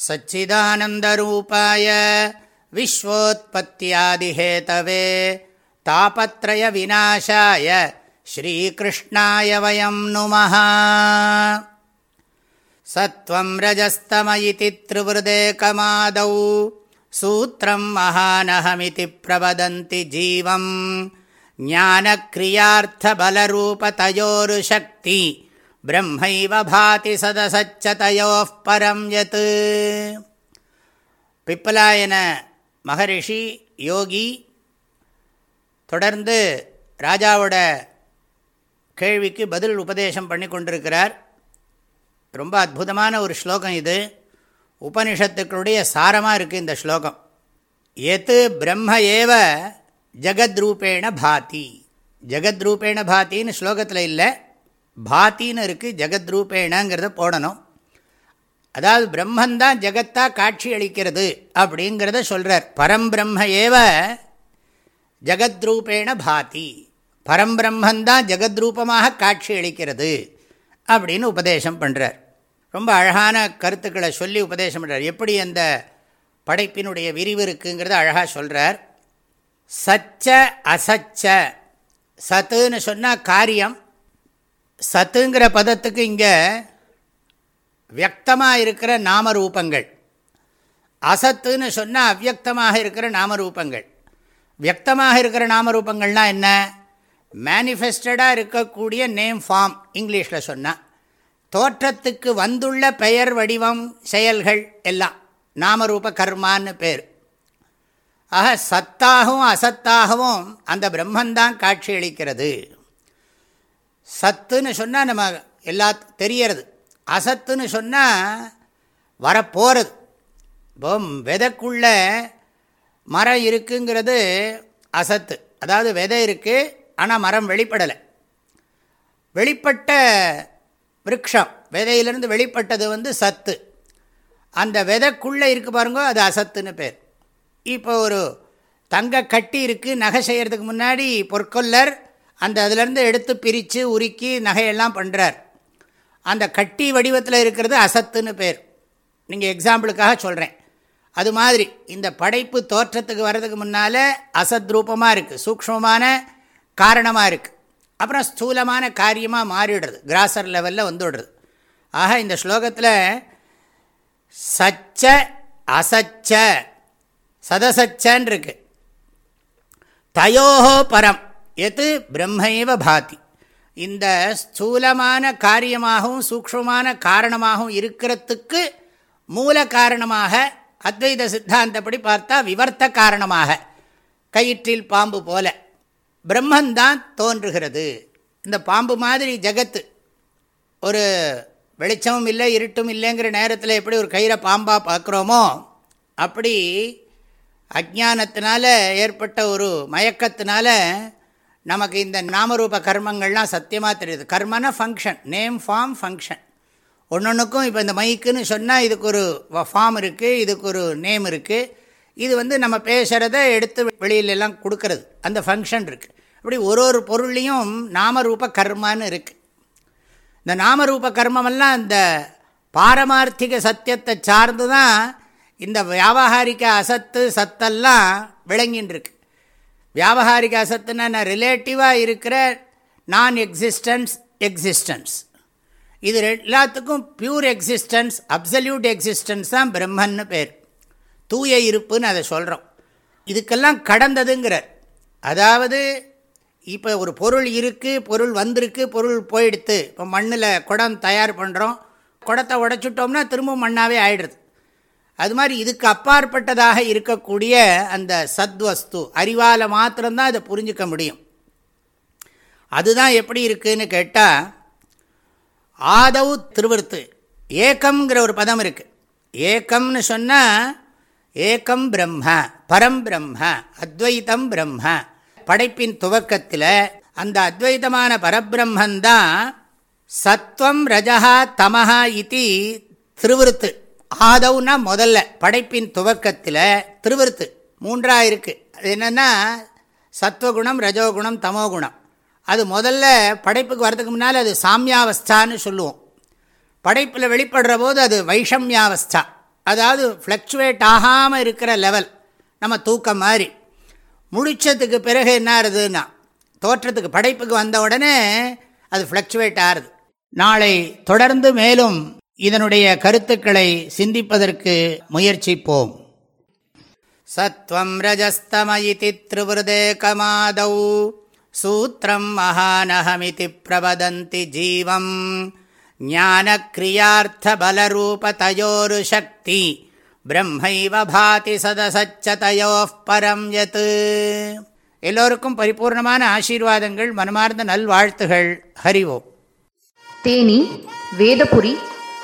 सच्चिदानन्दरूपाय विश्वोत्पत्त्यादिहेतवे तापत्रयविनाशाय श्रीकृष्णाय वयं नुमः। सत्त्वं रजस्तम इति त्रिवृदेकमादौ सूत्रं महानहमिति प्रवदन्ति जीवम्। ज्ञानक्रियार्थबलरूपतयोरुशक्ति பிரம்மைவ பாதி சதசச்சதையோப் பரம் யத் பிப்பலாயன மகரிஷி யோகி தொடர்ந்து ராஜாவோட கேள்விக்கு பதில் உபதேசம் பண்ணி கொண்டிருக்கிறார் ரொம்ப அற்புதமான ஒரு ஸ்லோகம் இது. உபனிஷத்துக்களுடைய சாரமாக இருக்குது இந்த ஸ்லோகம். எத்து பிரம்ம ஏவ ஜகத்ரூபேண பாதி. ஜகத்ரூபேண பாத்தின்னு ஸ்லோகத்தில் இல்லை. பாத்தின்னு இருக்குது ஜெகத்ரூபேணங்கிறத போடணும். அதாவது பிரம்மந்தான் ஜெகத்தா காட்சி அளிக்கிறது அப்படிங்கிறத சொல்கிறார் பரம்பிரம்ம ஏவ ஜெகத்ரூபேண பாதி. பரம்பிரம்மந்தான் ஜெகத்ரூபமாக காட்சி அளிக்கிறது அப்படின்னு உபதேசம் பண்ணுறார் ரொம்ப அழகான கருத்துக்களை சொல்லி உபதேசம் பண்ணுறார் எப்படி அந்த படைப்பினுடைய விரிவு இருக்குங்கிறத அழகாக சொல்கிறார் சச்ச அசச்ச. சத்துன்னு சொன்னால் காரியம். சத்துங்கிற பதத்துக்கு இங்கே வியக்தமாக இருக்கிற நாமரூபங்கள். அசத்துன்னு சொன்னால் அவ்வக்தமாக இருக்கிற நாமரூபங்கள். வியக்தமாக இருக்கிற நாமரூபங்கள்னால் என்ன? மேனிஃபெஸ்டடாக இருக்கக்கூடிய நேம் ஃபார்ம் இங்கிலீஷில் சொன்னால் தோற்றத்துக்கு வந்துள்ள பெயர் வடிவம் செயல்கள் எல்லாம். நாமரூப கர்மான்னு பேர். ஆக சத்தாகவும் அசத்தாகவும் அந்த பிரம்மந்தான் காட்சி அளிக்கிறது. சத்துன்னு சொன்னால் நம்ம எல்லா தெரியறது. அசத்துன்னு சொன்னால் வரப்போகிறது இப்போ விதைக்குள்ள மரம் இருக்குங்கிறது அசத்து. அதாவது விதை இருக்குது ஆனால் மரம் வெளிப்படலை. வெளிப்பட்ட விரக்ஷம் விதையிலிருந்து வெளிப்பட்டது வந்து சத்து. அந்த விதைக்குள்ளே இருக்குது பாருங்கோ அது அசத்துன்னு பேர். இப்போ ஒரு தங்க கட்டி இருக்குது நகை செய்கிறதுக்கு முன்னாடி பொற்கொல்லர் அந்த அதிலேருந்து எடுத்து பிரித்து உருக்கி நகையெல்லாம் பண்ணுறார் அந்த கட்டி வடிவத்தில் இருக்கிறது அசத்துன்னு பேர். நீங்கள் எக்ஸாம்பிளுக்காக சொல்கிறேன் அது மாதிரி இந்த படைப்பு தோற்றத்துக்கு வர்றதுக்கு முன்னால் அசத் ரூபமாக இருக்குது சூக்மமான காரணமாக இருக்குது அப்புறம் ஸ்தூலமான காரியமாக மாறிடுறது கிராசர் லெவலில் வந்துவிடுறது ஆக இந்த ஸ்லோகத்தில் சச்ச அசச்ச சதசச்சன் இருக்கு. தயோஹோ பரம். எது பிரம்மைவ பாதி. இந்த ஸ்தூலமான காரியமாகவும் சூக்ஷமான காரணமாகவும் இருக்கிறதுக்கு மூல காரணமாக அத்வைத சித்தாந்தப்படி பார்த்தா விவர்த்த காரணமாக. கயிற்றில் பாம்பு போல. பிரம்மந்தான் தோன்றுகிறது. இந்த பாம்பு மாதிரி ஜகத்து. ஒரு வெளிச்சமும் இல்லை இருட்டும் இல்லைங்கிற நேரத்தில் எப்படி ஒரு கயிறை பாம்பாக பார்க்குறோமோ அப்படி அஜானத்தினால ஏற்பட்ட ஒரு மயக்கத்தினால நமக்கு இந்த நாமரூப கர்மங்கள்லாம் சத்தியமாக தெரியுது. கர்மனா ஃபங்க்ஷன் நேம் ஃபார்ம் ஃபங்க்ஷன் ஒன்றொன்றுக்கும் இப்போ இந்த மைக்குன்னு சொன்னால் இதுக்கு ஒரு ஃபார்ம் இருக்குது இதுக்கு ஒரு நேம் இருக்குது இது வந்து நம்ம பேசுகிறத எடுத்து வெளியிலெல்லாம் கொடுக்கறது. அந்த ஃபங்க்ஷன் இருக்குது அப்படி ஒரு ஒரு பொருள்லேயும் நாமரூப கர்மான்னு இருக்குது இந்த நாமரூப கர்மமெல்லாம் இந்த பாரமார்த்திக சத்தியத்தை சார்ந்து தான் இந்த வியாபாரிக அசத்து சத்தெல்லாம் விளங்கின்னு இருக்கு வியாபகாரிக அசத்துனா ரிலேட்டிவாக இருக்கிற நான் எக்ஸிஸ்டன்ஸ் எக்ஸிஸ்டன்ஸ் இது எல்லாத்துக்கும் பியூர் எக்ஸிஸ்டன்ஸ் அப்சல்யூட் எக்ஸிஸ்டன்ஸ் தான் பிரம்மன்னு பேர். தூய இருப்புன்னு அதை சொல்கிறோம் இதுக்கெல்லாம் கடந்ததுங்கிறார். அதாவது இப்போ ஒரு பொருள் இருக்குது பொருள் வந்திருக்கு பொருள் போயிடுத்து. இப்போ மண்ணில் குடம் தயார் பண்ணுறோம் குடத்தை உடைச்சிட்டோம்னா திரும்ப மண்ணாகவே ஆயிடுறது. அது மாதிரி இதுக்கு அப்பாற்பட்டதாக இருக்கக்கூடிய அந்த சத்வஸ்து அறிவால் மாத்திரம்தான் அதை புரிஞ்சிக்க முடியும். அதுதான் எப்படி இருக்குதுன்னு கேட்டால் ஆதவ் திருவருத்து ஏக்கம்ங்கிற ஒரு பதம் இருக்குது ஏக்கம்னு சொன்னால் ஏக்கம் பிரம்ம பரம் பிரம்ம அத்வைத்தம் பிரம்ம. படைப்பின் துவக்கத்தில் அந்த அத்வைதமான பரபிரம்மந்தான் சத்வம் ரஜா தமஹா இது திருவிருத்து. ஆதவுனா முதல்ல படைப்பின் துவக்கத்தில் திருவிருத்து மூன்றாக இருக்குது அது என்னென்னா சத்வகுணம் ரஜோகுணம் தமோகுணம். அது முதல்ல படைப்புக்கு வரதுக்கு முன்னால் அது சாமியாவஸ்தான்னு சொல்லுவோம். படைப்பில் வெளிப்படுற போது அது வைஷமியாவஸ்தா. அதாவது ஃப்ளக்சுவேட் ஆகாமல் இருக்கிற லெவல் நம்ம தூக்கம் மாதிரி. முடித்ததுக்கு பிறகு என்ன ஆகுதுன்னா தோற்றத்துக்கு படைப்புக்கு வந்த உடனே அது ஃப்ளக்சுவேட் ஆகுது நாளை தொடர்ந்து மேலும் இதனுடைய கருத்துக்களை சிந்திப்பதற்கு முயற்சிப்போம். சத்வம் ரஜஸ்தமயிதி கமாதௌ சூத்திரம் மகானகமிதி பிரவதந்தி ஜீவம் ஞானக்ரியார்த்தபலரூபதயோரு சக்தி பிரம்மைவ பாதி சதசச்சதையோ பரம் யத். எல்லோருக்கும் பரிபூர்ணமான ஆசீர்வாதங்கள் மனமார்ந்த நல்வாழ்த்துகள். ஹரிவோம் தேனி வேதபுரி